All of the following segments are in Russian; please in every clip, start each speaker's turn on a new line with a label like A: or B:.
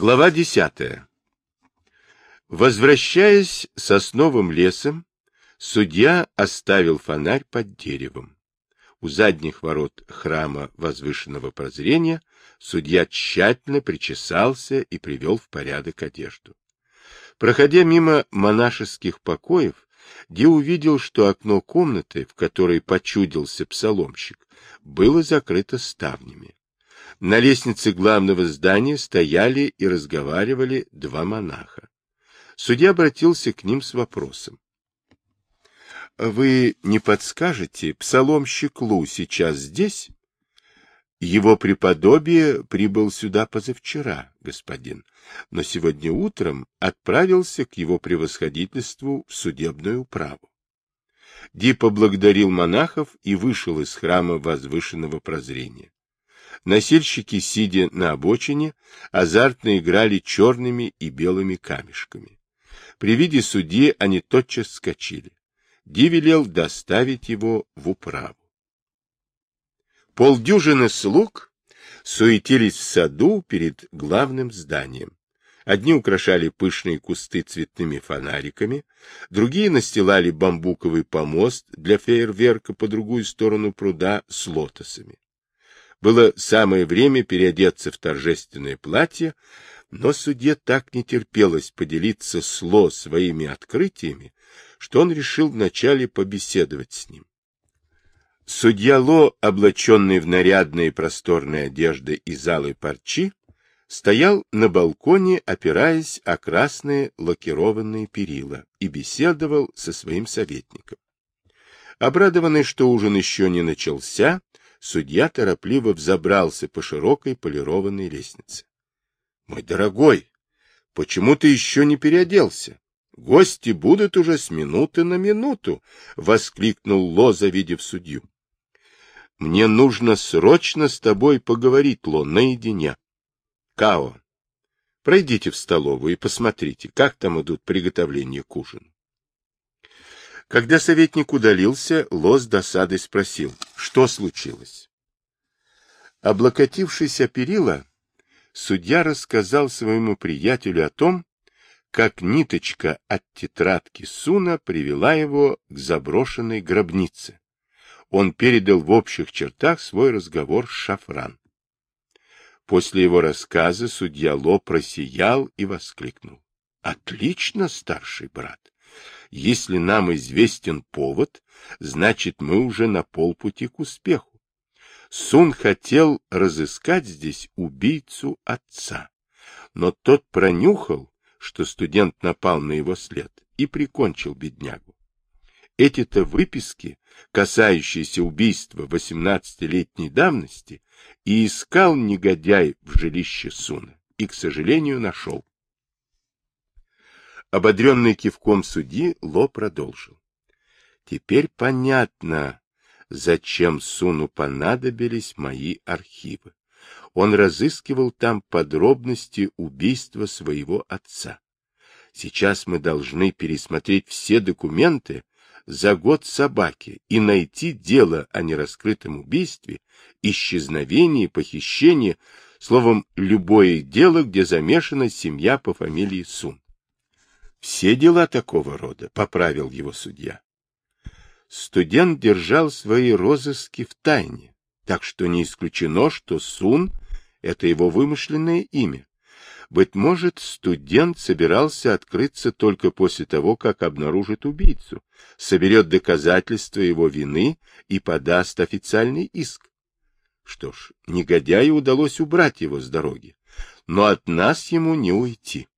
A: Глава десятая. Возвращаясь сосновым лесом, судья оставил фонарь под деревом. У задних ворот храма возвышенного прозрения судья тщательно причесался и привел в порядок одежду. Проходя мимо монашеских покоев, Ди увидел, что окно комнаты, в которой почудился псаломщик, было закрыто ставнями. На лестнице главного здания стояли и разговаривали два монаха. Судья обратился к ним с вопросом. — Вы не подскажете, псаломщик Лу сейчас здесь? — Его преподобие прибыл сюда позавчера, господин, но сегодня утром отправился к его превосходительству в судебную управу. Ди поблагодарил монахов и вышел из храма возвышенного прозрения. Носильщики, сидя на обочине, азартно играли черными и белыми камешками. При виде судьи они тотчас скочили. Ди велел доставить его в управу. Полдюжины слуг суетились в саду перед главным зданием. Одни украшали пышные кусты цветными фонариками, другие настилали бамбуковый помост для фейерверка по другую сторону пруда с лотосами. Было самое время переодеться в торжественное платье, но судье так не терпелось поделиться с Ло своими открытиями, что он решил вначале побеседовать с ним. Судья Ло, облаченный в нарядные просторные одежды из алой парчи, стоял на балконе, опираясь о красные лакированные перила, и беседовал со своим советником. Обрадованный, что ужин еще не начался, судья торопливо взобрался по широкой полированной лестнице. — Мой дорогой, почему ты еще не переоделся? Гости будут уже с минуты на минуту, — воскликнул Ло, завидев судью. — Мне нужно срочно с тобой поговорить, Ло, наедине. — Као, пройдите в столовую и посмотрите, как там идут приготовления к ужину. Когда советник удалился, Ло с досадой спросил, что случилось. Облокотившись о перила, судья рассказал своему приятелю о том, как ниточка от тетрадки Суна привела его к заброшенной гробнице. Он передал в общих чертах свой разговор с Шафран. После его рассказа судья Ло просиял и воскликнул. — Отлично, старший брат! Если нам известен повод, значит, мы уже на полпути к успеху. Сун хотел разыскать здесь убийцу отца, но тот пронюхал, что студент напал на его след и прикончил беднягу. Эти-то выписки, касающиеся убийства восемнадцатилетней давности, и искал негодяй в жилище Суна, и, к сожалению, нашел. Ободренный кивком судьи, Ло продолжил. Теперь понятно, зачем Суну понадобились мои архивы. Он разыскивал там подробности убийства своего отца. Сейчас мы должны пересмотреть все документы за год собаки и найти дело о нераскрытом убийстве, исчезновении, похищении, словом, любое дело, где замешана семья по фамилии Сун. Все дела такого рода, — поправил его судья. Студент держал свои розыски в тайне, так что не исключено, что Сун — это его вымышленное имя. Быть может, студент собирался открыться только после того, как обнаружит убийцу, соберет доказательства его вины и подаст официальный иск. Что ж, негодяю удалось убрать его с дороги, но от нас ему не уйти.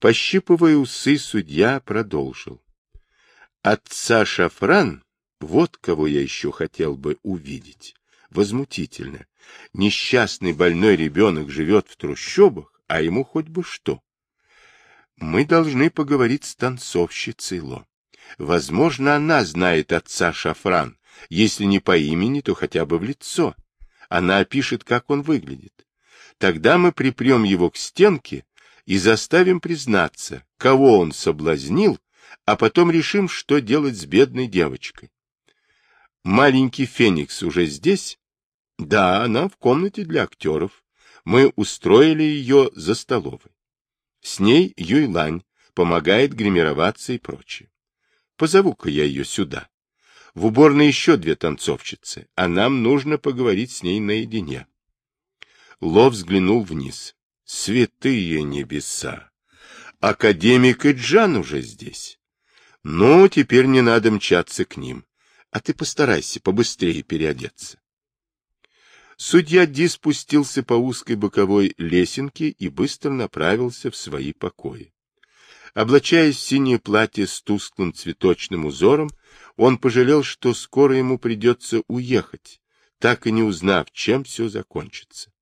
A: Пощипывая усы, судья продолжил. Отца Шафран, вот кого я еще хотел бы увидеть. Возмутительно. Несчастный больной ребенок живет в трущобах, а ему хоть бы что. Мы должны поговорить с танцовщицей Ло. Возможно, она знает отца Шафран, если не по имени, то хотя бы в лицо. Она опишет, как он выглядит. Тогда мы припрем его к стенке и заставим признаться, кого он соблазнил, а потом решим, что делать с бедной девочкой. Маленький Феникс уже здесь? Да, она в комнате для актеров. Мы устроили ее за столовой. С ней Юйлань помогает гримироваться и прочее. Позову-ка я ее сюда. В уборной еще две танцовщицы, а нам нужно поговорить с ней наедине. Ло взглянул вниз. Святые небеса! Академик и Джан уже здесь. Ну, теперь не надо мчаться к ним. А ты постарайся побыстрее переодеться. Судья Ди спустился по узкой боковой лесенке и быстро направился в свои покои. Облачаясь в синее платье с тусклым цветочным узором, он пожалел, что скоро ему придется уехать, так и не узнав, чем все закончится.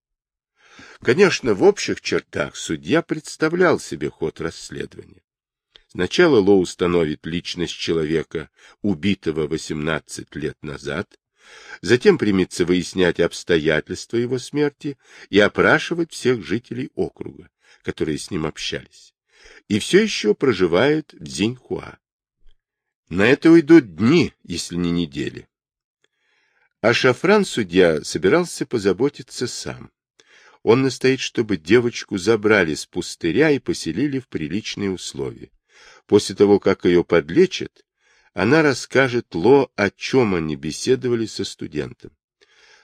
A: Конечно, в общих чертах судья представлял себе ход расследования. Сначала Ло установит личность человека, убитого 18 лет назад, затем примется выяснять обстоятельства его смерти и опрашивать всех жителей округа, которые с ним общались, и все еще проживают в Дзиньхуа. На это уйдут дни, если не недели. А шафран судья собирался позаботиться сам. Он настоит, чтобы девочку забрали с пустыря и поселили в приличные условия. После того, как ее подлечат, она расскажет Ло, о чем они беседовали со студентом.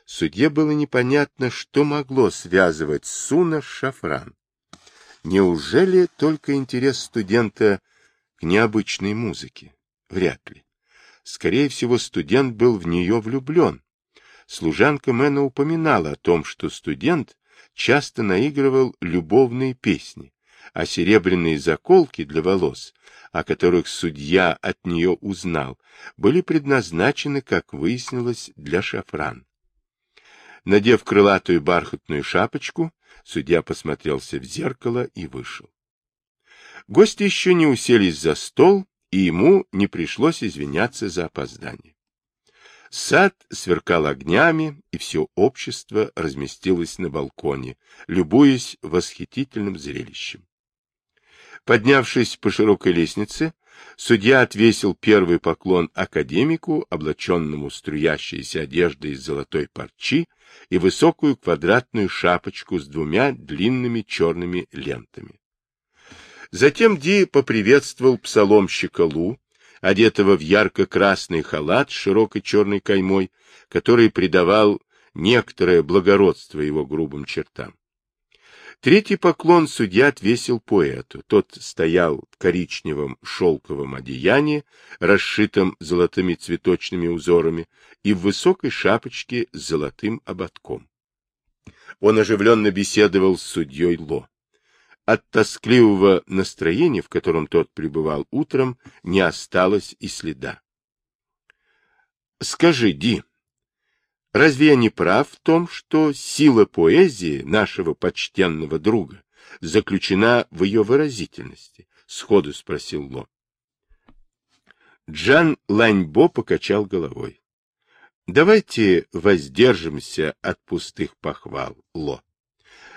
A: Судье было непонятно, что могло связывать Суна с Шафран. Неужели только интерес студента к необычной музыке? Вряд ли. Скорее всего, студент был в нее влюблен. Служанка Мэна упоминала о том, что студент часто наигрывал любовные песни, а серебряные заколки для волос, о которых судья от нее узнал, были предназначены, как выяснилось, для шафран. Надев крылатую бархатную шапочку, судья посмотрелся в зеркало и вышел. Гости еще не уселись за стол, и ему не пришлось извиняться за опоздание. Сад сверкал огнями, и все общество разместилось на балконе, любуясь восхитительным зрелищем. Поднявшись по широкой лестнице, судья отвесил первый поклон академику, облаченному струящейся одеждой из золотой парчи и высокую квадратную шапочку с двумя длинными черными лентами. Затем Ди поприветствовал псаломщика Лу, одетого в ярко-красный халат с широкой черной каймой, который придавал некоторое благородство его грубым чертам. Третий поклон судья отвесил поэту. Тот стоял в коричневом шелковом одеянии, расшитом золотыми цветочными узорами, и в высокой шапочке с золотым ободком. Он оживленно беседовал с судьей Ло. От тоскливого настроения, в котором тот пребывал утром, не осталось и следа. — Скажи, Ди, Разве я не прав в том, что сила поэзии нашего почтенного друга заключена в ее выразительности? — сходу спросил Ло. Джан Ланьбо покачал головой. — Давайте воздержимся от пустых похвал, Ло.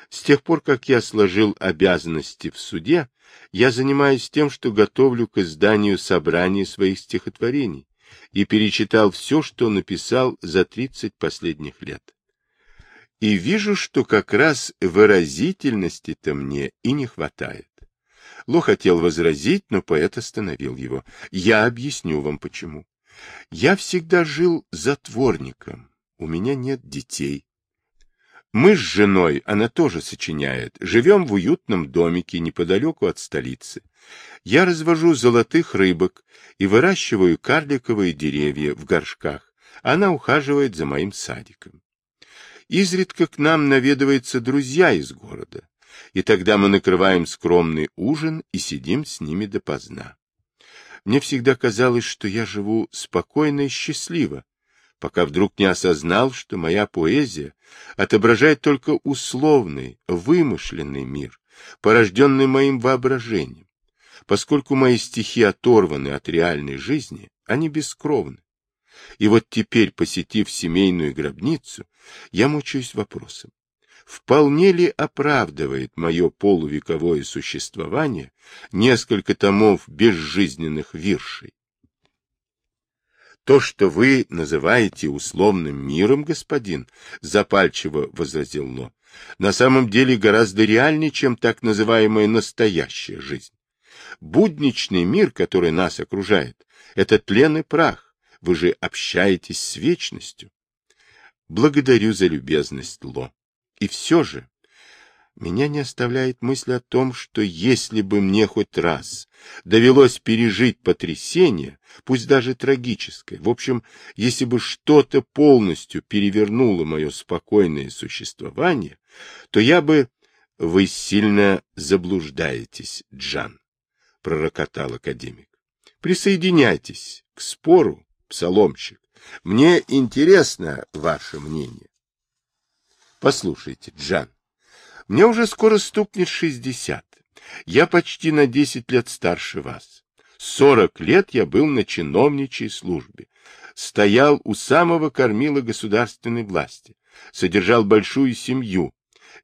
A: С тех пор, как я сложил обязанности в суде, я занимаюсь тем, что готовлю к изданию собрания своих стихотворений, и перечитал все, что написал за тридцать последних лет. И вижу, что как раз выразительности-то мне и не хватает. Ло хотел возразить, но поэт остановил его. Я объясню вам почему. Я всегда жил затворником. У меня нет детей. Мы с женой, она тоже сочиняет, живем в уютном домике неподалеку от столицы. Я развожу золотых рыбок и выращиваю карликовые деревья в горшках. Она ухаживает за моим садиком. Изредка к нам наведываются друзья из города, и тогда мы накрываем скромный ужин и сидим с ними допоздна. Мне всегда казалось, что я живу спокойно и счастливо, пока вдруг не осознал, что моя поэзия отображает только условный, вымышленный мир, порожденный моим воображением. Поскольку мои стихи оторваны от реальной жизни, они бескровны. И вот теперь, посетив семейную гробницу, я мучаюсь вопросом, вполне ли оправдывает мое полувековое существование несколько томов безжизненных виршей? То, что вы называете условным миром, господин, запальчиво возразил Ло, на самом деле гораздо реальнее, чем так называемая настоящая жизнь. Будничный мир, который нас окружает, это тлен и прах. Вы же общаетесь с вечностью. Благодарю за любезность, Ло. И все же, меня не оставляет мысль о том, что если бы мне хоть раз довелось пережить потрясение, пусть даже трагическое, в общем, если бы что-то полностью перевернуло мое спокойное существование, то я бы... — Вы сильно заблуждаетесь, Джан, — пророкотал академик. — Присоединяйтесь к спору, псаломщик. Мне интересно ваше мнение. Послушайте, Джан, мне уже скоро стукнет шестьдесят. Я почти на десять лет старше вас. Сорок лет я был на чиновничьей службе. Стоял у самого кормила государственной власти. Содержал большую семью.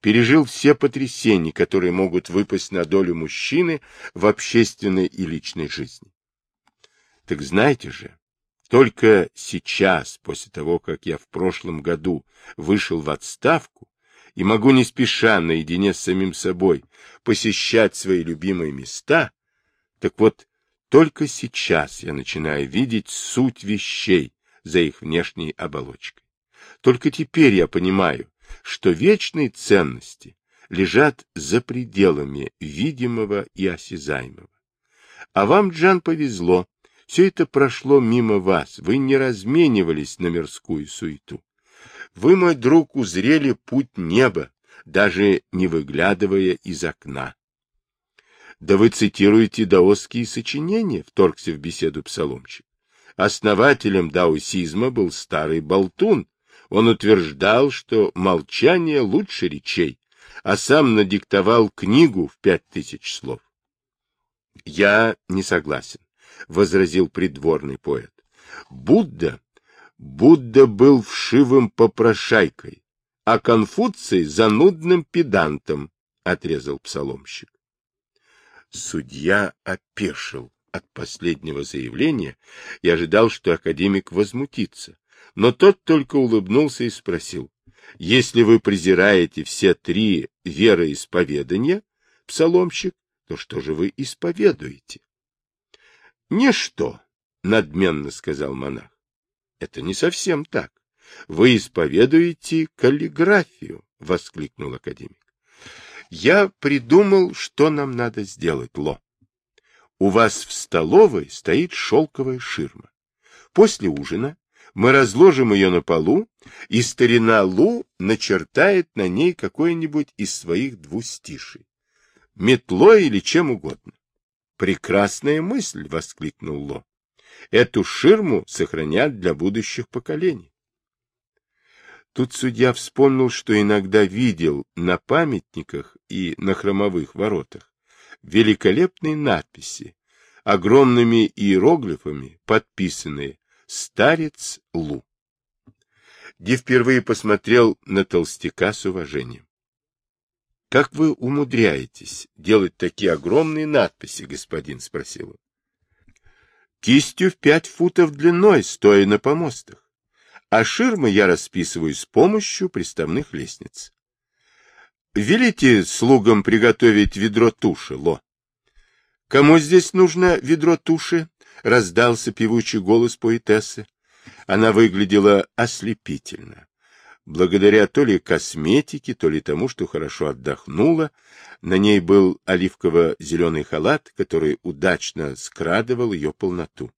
A: Пережил все потрясения, которые могут выпасть на долю мужчины в общественной и личной жизни. Так знаете же, только сейчас, после того, как я в прошлом году вышел в отставку, и могу не спеша наедине с самим собой посещать свои любимые места, так вот, только сейчас я начинаю видеть суть вещей за их внешней оболочкой. Только теперь я понимаю, что вечные ценности лежат за пределами видимого и осязаемого. А вам, Джан, повезло. Все это прошло мимо вас. Вы не разменивались на мирскую суету. Вы, мой друг, узрели путь неба, даже не выглядывая из окна. Да вы цитируете даосские сочинения, вторгся в беседу псаломщик. Основателем даосизма был старый болтун. Он утверждал, что молчание лучше речей, а сам надиктовал книгу в пять тысяч слов. — Я не согласен, — возразил придворный поэт. Будда Будда был вшивым попрошайкой, а Конфуций — занудным педантом, — отрезал псаломщик. Судья опешил от последнего заявления и ожидал, что академик возмутится. Но тот только улыбнулся и спросил, «Если вы презираете все три вероисповедания, псаломщик, то что же вы исповедуете?» «Ничто», — надменно сказал монах. Это не совсем так. Вы исповедуете каллиграфию, — воскликнул академик. Я придумал, что нам надо сделать, Ло. У вас в столовой стоит шелковая ширма. После ужина мы разложим ее на полу, и старина Лу начертает на ней какой-нибудь из своих двустишей. Метлой или чем угодно. Прекрасная мысль, — воскликнул Ло. Эту ширму сохранят для будущих поколений. Тут судья вспомнил, что иногда видел на памятниках и на хромовых воротах великолепные надписи, огромными иероглифами подписанные «Старец Лу». Ди впервые посмотрел на толстяка с уважением. — Как вы умудряетесь делать такие огромные надписи, господин? — спросил он кистью в пять футов длиной, стоя на помостах, а ширмы я расписываю с помощью приставных лестниц. Велите слугам приготовить ведро туши, Ло. Кому здесь нужно ведро туши? Раздался певучий голос поэтессы. Она выглядела ослепительно. Благодаря то ли косметике, то ли тому, что хорошо отдохнула, на ней был оливково-зеленый халат, который удачно скрадывал ее полноту.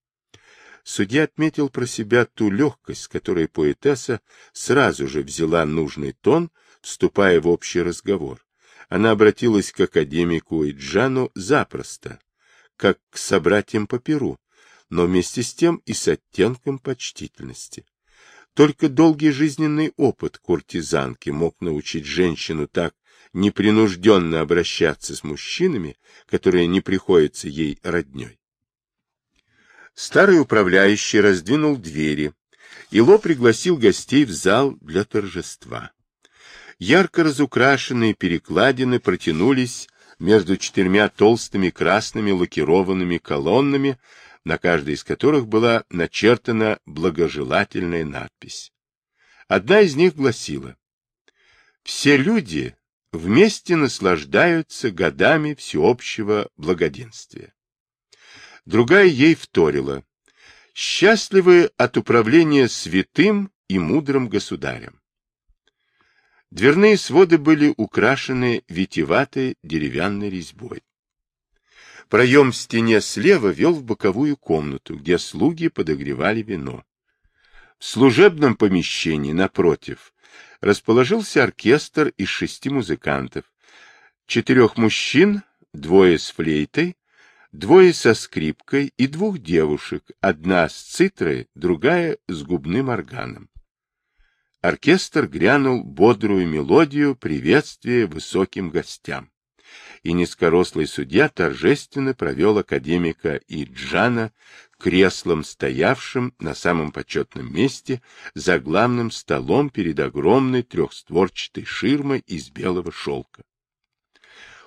A: Судья отметил про себя ту легкость, с которой поэтесса сразу же взяла нужный тон, вступая в общий разговор. Она обратилась к академику и Джану запросто, как к собратьям по перу, но вместе с тем и с оттенком почтительности. Только долгий жизненный опыт куртизанки мог научить женщину так непринужденно обращаться с мужчинами, которые не приходятся ей родней. Старый управляющий раздвинул двери, и Ло пригласил гостей в зал для торжества. Ярко разукрашенные перекладины протянулись между четырьмя толстыми красными лакированными колоннами, на каждой из которых была начертана благожелательная надпись. Одна из них гласила Все люди вместе наслаждаются годами всеобщего благоденствия. Другая ей вторила. Счастливы от управления святым и мудрым государем. Дверные своды были украшены витеватой деревянной резьбой. Проем в стене слева вел в боковую комнату, где слуги подогревали вино. В служебном помещении, напротив, расположился оркестр из шести музыкантов, четырех мужчин, двое с флейтой, двое со скрипкой и двух девушек, одна с цитрой, другая с губным органом. Оркестр грянул бодрую мелодию приветствия высоким гостям, и низкорослый судья торжественно провел академика и Джана креслом, стоявшим на самом почетном месте за главным столом перед огромной трехстворчатой ширмой из белого шелка.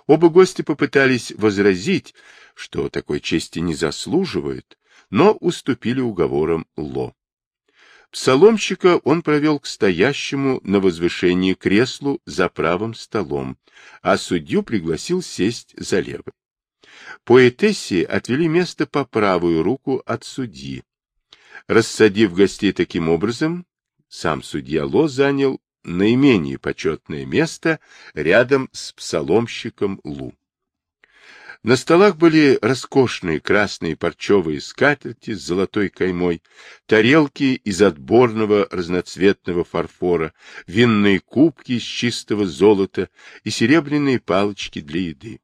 A: Оба гостя попытались возразить, что такой чести не заслуживают, но уступили уговорам Ло. Псаломщика он провел к стоящему на возвышении креслу за правым столом, а судью пригласил сесть за левым. Поэтессе отвели место по правую руку от судьи. Рассадив гостей таким образом, сам судья Ло занял наименее почетное место рядом с псаломщиком Лу. На столах были роскошные красные парчевые скатерти с золотой каймой, тарелки из отборного разноцветного фарфора, винные кубки из чистого золота и серебряные палочки для еды.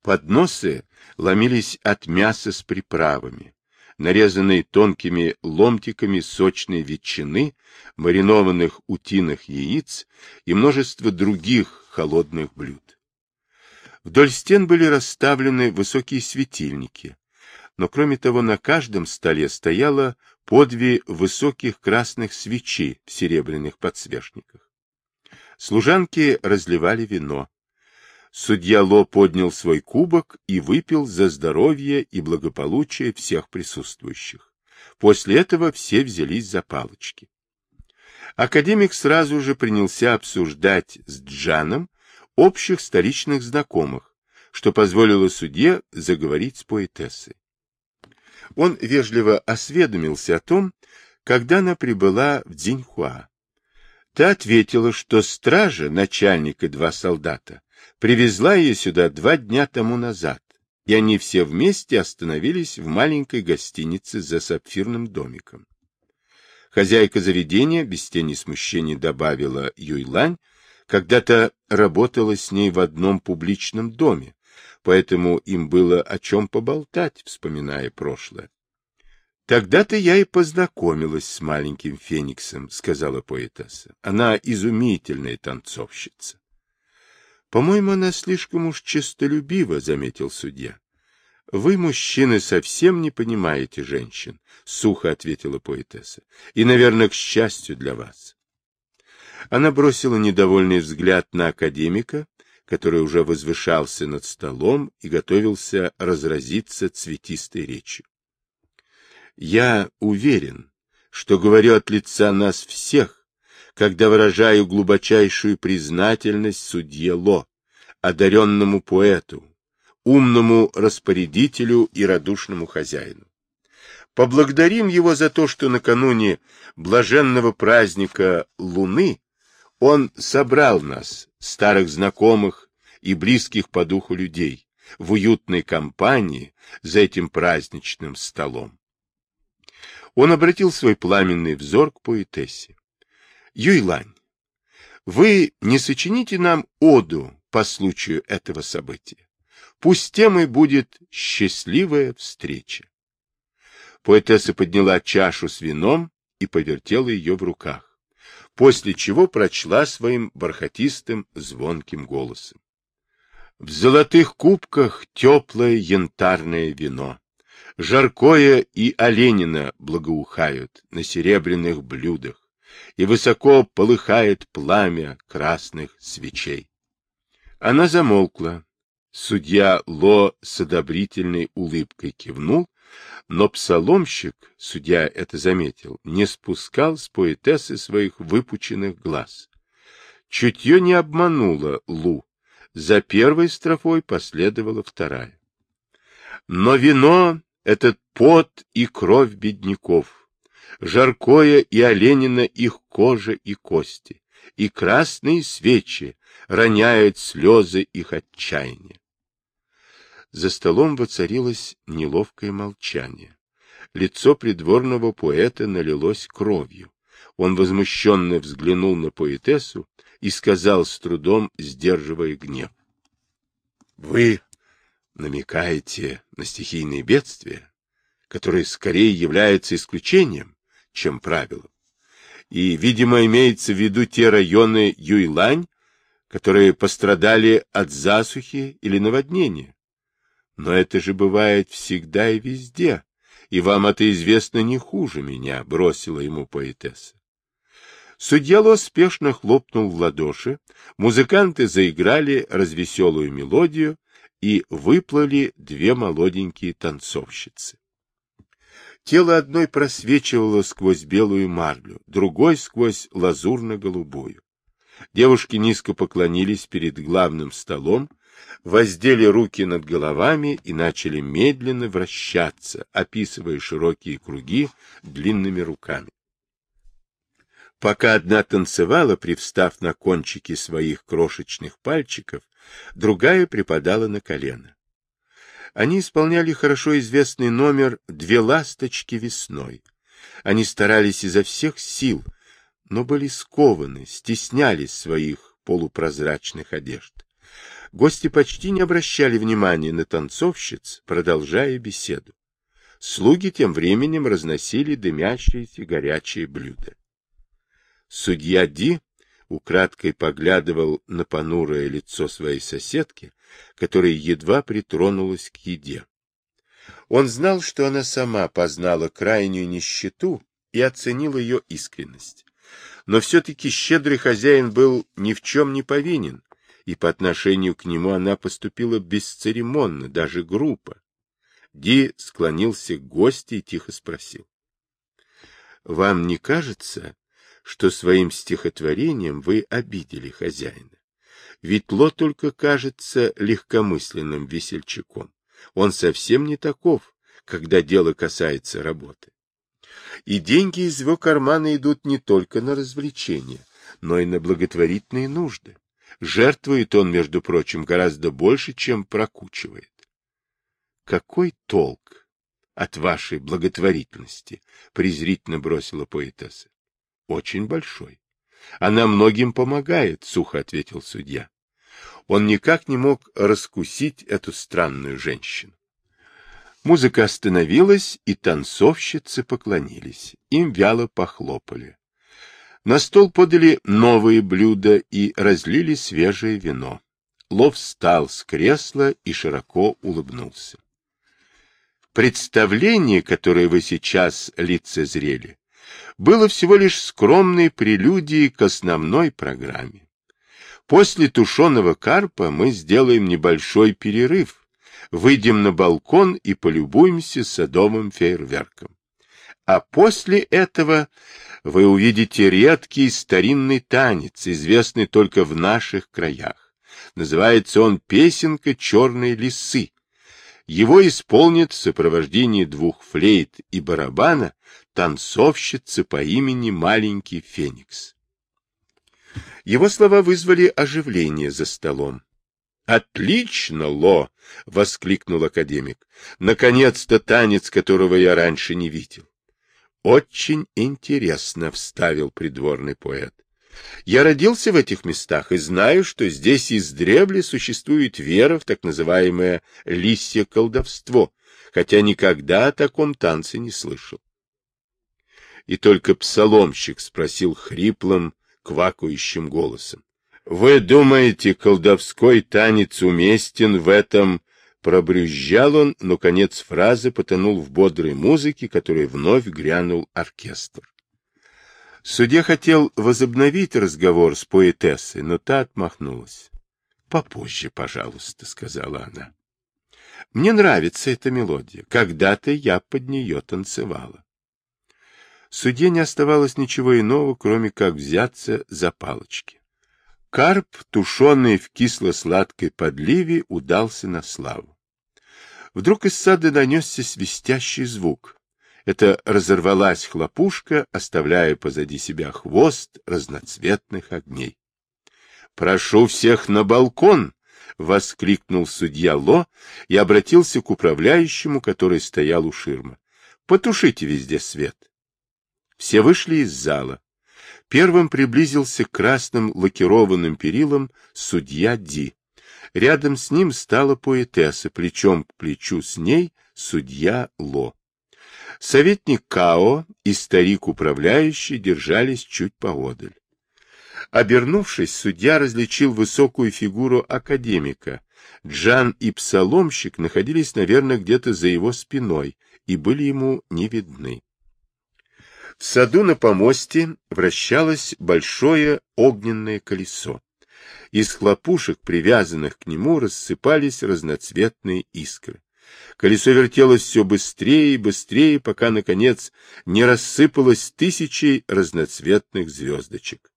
A: Подносы ломились от мяса с приправами, нарезанные тонкими ломтиками сочной ветчины, маринованных утиных яиц и множество других холодных блюд. Вдоль стен были расставлены высокие светильники, но кроме того на каждом столе стояло по две высоких красных свечи в серебряных подсвечниках. Служанки разливали вино, Судья Ло поднял свой кубок и выпил за здоровье и благополучие всех присутствующих. После этого все взялись за палочки. Академик сразу же принялся обсуждать с Джаном общих столичных знакомых, что позволило судье заговорить с поэтессой. Он вежливо осведомился о том, когда она прибыла в Дзиньхуа. Та ответила, что стража, начальник и два солдата привезла ее сюда два дня тому назад, и они все вместе остановились в маленькой гостинице за сапфирным домиком. Хозяйка заведения без тени смущения добавила Юйлань, когда-то работала с ней в одном публичном доме, поэтому им было о чем поболтать, вспоминая прошлое. Тогда-то я и познакомилась с маленьким Фениксом, сказала поэтесса. Она изумительная танцовщица. По-моему, она слишком уж честолюбива, заметил судья. Вы, мужчины, совсем не понимаете женщин, сухо ответила поэтесса. И, наверное, к счастью для вас. Она бросила недовольный взгляд на академика, который уже возвышался над столом и готовился разразиться цветистой речью. Я уверен, что говорю от лица нас всех, когда выражаю глубочайшую признательность судье Ло, одаренному поэту, умному распорядителю и радушному хозяину. Поблагодарим его за то, что накануне блаженного праздника Луны он собрал нас, старых знакомых и близких по духу людей, в уютной компании за этим праздничным столом. Он обратил свой пламенный взор к поэтессе. Юйлань, вы не сочините нам оду по случаю этого события. Пусть темой будет счастливая встреча. Поэтесса подняла чашу с вином и повертела ее в руках, после чего прочла своим бархатистым звонким голосом. В золотых кубках теплое янтарное вино, жаркое и оленина благоухают на серебряных блюдах и высоко полыхает пламя красных свечей. Она замолкла. Судья Ло с одобрительной улыбкой кивнул, но псаломщик, судья это заметил, не спускал с поэтессы своих выпученных глаз. Чутье не обмануло Лу. За первой строфой последовала вторая. Но вино — этот пот и кровь бедняков, жаркое и оленина их кожа и кости, и красные свечи роняют слезы их отчаяния. За столом воцарилось неловкое молчание. Лицо придворного поэта налилось кровью. Он возмущенно взглянул на поэтессу и сказал с трудом, сдерживая гнев. — Вы намекаете на стихийные бедствия, которые скорее являются исключением, чем правилом. И, видимо, имеется в виду те районы Юйлань, которые пострадали от засухи или наводнения. Но это же бывает всегда и везде, и вам это известно не хуже меня, — бросила ему поэтесса. Судья Ло спешно хлопнул в ладоши, музыканты заиграли развеселую мелодию, и выплыли две молоденькие танцовщицы. Тело одной просвечивало сквозь белую марлю, другой — сквозь лазурно-голубую. Девушки низко поклонились перед главным столом, воздели руки над головами и начали медленно вращаться, описывая широкие круги длинными руками. Пока одна танцевала, привстав на кончики своих крошечных пальчиков, другая припадала на колено. Они исполняли хорошо известный номер «Две ласточки весной». Они старались изо всех сил, но были скованы, стеснялись своих полупрозрачных одежд. Гости почти не обращали внимания на танцовщиц, продолжая беседу. Слуги тем временем разносили дымящиеся горячие блюда. Судья Ди украдкой поглядывал на понурое лицо своей соседки, которая едва притронулась к еде. Он знал, что она сама познала крайнюю нищету и оценил ее искренность. Но все-таки щедрый хозяин был ни в чем не повинен, и по отношению к нему она поступила бесцеремонно, даже грубо. Ди склонился к гости и тихо спросил. — Вам не кажется, что своим стихотворением вы обидели хозяина? Ведь Ло только кажется легкомысленным весельчаком. Он совсем не таков, когда дело касается работы. И деньги из его кармана идут не только на развлечения, но и на благотворительные нужды. Жертвует он, между прочим, гораздо больше, чем прокучивает. Какой толк от вашей благотворительности? презрительно бросила поэтесса. Очень большой. Она многим помогает, сухо ответил судья. Он никак не мог раскусить эту странную женщину. Музыка остановилась, и танцовщицы поклонились. Им вяло похлопали. На стол подали новые блюда и разлили свежее вино. Лов встал с кресла и широко улыбнулся. Представление, которое вы сейчас лицезрели, было всего лишь скромной прелюдией к основной программе. После тушеного карпа мы сделаем небольшой перерыв, выйдем на балкон и полюбуемся садовым фейерверком. А после этого вы увидите редкий старинный танец, известный только в наших краях. Называется он «Песенка черной лисы». Его исполнит в сопровождении двух флейт и барабана танцовщица по имени Маленький Феникс. Его слова вызвали оживление за столом. «Отлично, Ло!» — воскликнул академик. «Наконец-то танец, которого я раньше не видел. Очень интересно, вставил придворный поэт. Я родился в этих местах и знаю, что здесь издревле существует вера в так называемое лисье колдовство, хотя никогда о таком танце не слышал. И только псаломщик спросил хриплым, квакающим голосом. — Вы думаете, колдовской танец уместен в этом Пробрюзжал он, но конец фразы потонул в бодрой музыке, которой вновь грянул оркестр. Судья хотел возобновить разговор с поэтессой, но та отмахнулась. — Попозже, пожалуйста, — сказала она. — Мне нравится эта мелодия. Когда-то я под нее танцевала. Судье не оставалось ничего иного, кроме как взяться за палочки. Карп, тушеный в кисло-сладкой подливе, удался на славу. Вдруг из сада донесся свистящий звук. Это разорвалась хлопушка, оставляя позади себя хвост разноцветных огней. — Прошу всех на балкон! — воскликнул судья Ло и обратился к управляющему, который стоял у ширмы. — Потушите везде свет. Все вышли из зала. Первым приблизился к красным лакированным перилам судья Ди. Рядом с ним стала поэтесса, плечом к плечу с ней судья Ло. Советник Као и старик-управляющий держались чуть поодаль. Обернувшись, судья различил высокую фигуру академика. Джан и псаломщик находились, наверное, где-то за его спиной и были ему не видны. В саду на помосте вращалось большое огненное колесо. Из хлопушек, привязанных к нему, рассыпались разноцветные искры. Колесо вертелось все быстрее и быстрее, пока, наконец, не рассыпалось тысячей разноцветных звездочек.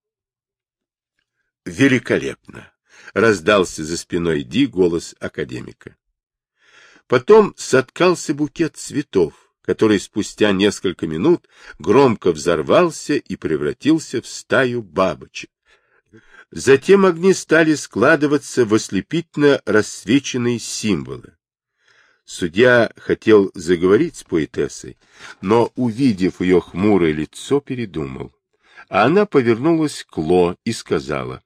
A: «Великолепно!» — раздался за спиной Ди голос академика. Потом соткался букет цветов, который спустя несколько минут громко взорвался и превратился в стаю бабочек. Затем огни стали складываться в ослепительно рассвеченные символы. Судья хотел заговорить с поэтессой, но, увидев ее хмурое лицо, передумал. А она повернулась к Ло и сказала,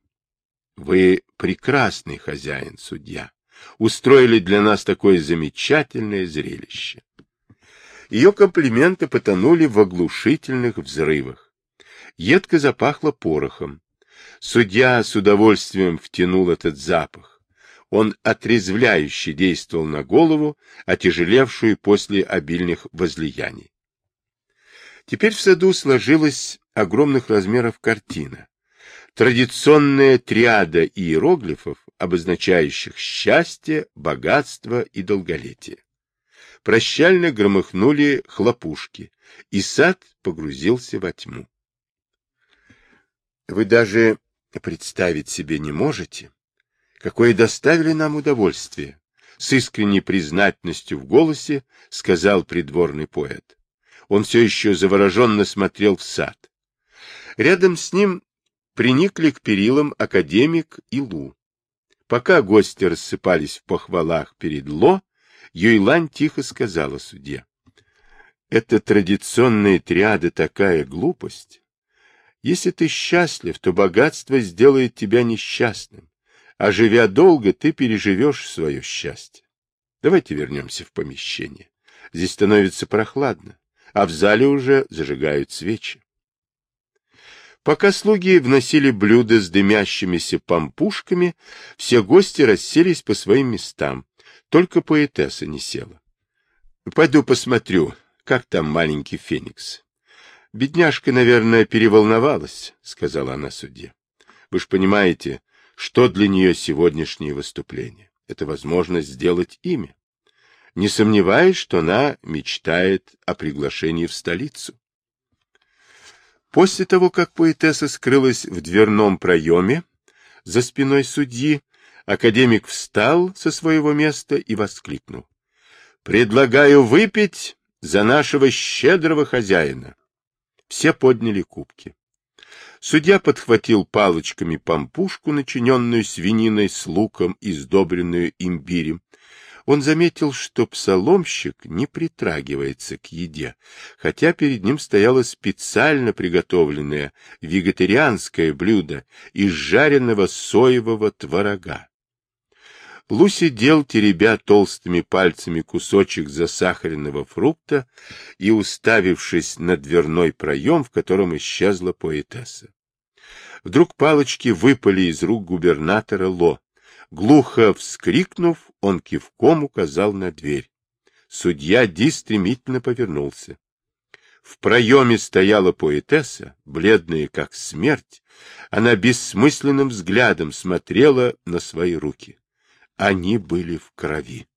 A: «Вы прекрасный хозяин, судья, устроили для нас такое замечательное зрелище». Ее комплименты потонули в оглушительных взрывах. Едко запахло порохом. Судья с удовольствием втянул этот запах. Он отрезвляюще действовал на голову, отяжелевшую после обильных возлияний. Теперь в саду сложилась огромных размеров картина. Традиционная триада иероглифов, обозначающих счастье, богатство и долголетие. Прощально громыхнули хлопушки, и сад погрузился во тьму. Вы даже представить себе не можете, какое доставили нам удовольствие, с искренней признательностью в голосе сказал придворный поэт. Он все еще завороженно смотрел в сад. Рядом с ним приникли к перилам академик и Лу. Пока гости рассыпались в похвалах перед Ло, Юйлань тихо сказала судье. Это традиционная триада такая глупость. Если ты счастлив, то богатство сделает тебя несчастным, а живя долго, ты переживешь свое счастье. Давайте вернемся в помещение. Здесь становится прохладно, а в зале уже зажигают свечи. Пока слуги вносили блюда с дымящимися пампушками, все гости расселись по своим местам, только поэтесса не села. — Пойду посмотрю, как там маленький Феникс. Бедняжка, наверное, переволновалась, — сказала она судье. Вы ж понимаете, что для нее сегодняшнее выступление. Это возможность сделать имя. Не сомневаюсь, что она мечтает о приглашении в столицу. После того, как поэтесса скрылась в дверном проеме за спиной судьи, академик встал со своего места и воскликнул. «Предлагаю выпить за нашего щедрого хозяина!» Все подняли кубки. Судья подхватил палочками пампушку, начиненную свининой с луком и сдобренную имбирем. Он заметил, что псаломщик не притрагивается к еде, хотя перед ним стояло специально приготовленное вегетарианское блюдо из жареного соевого творога. Лу сидел, теребя толстыми пальцами кусочек засахаренного фрукта и уставившись на дверной проем, в котором исчезла поэтесса. Вдруг палочки выпали из рук губернатора Ло. Глухо вскрикнув, он кивком указал на дверь. Судья Ди стремительно повернулся. В проеме стояла поэтесса, бледная как смерть. Она бессмысленным взглядом смотрела на свои руки. Они были в крови.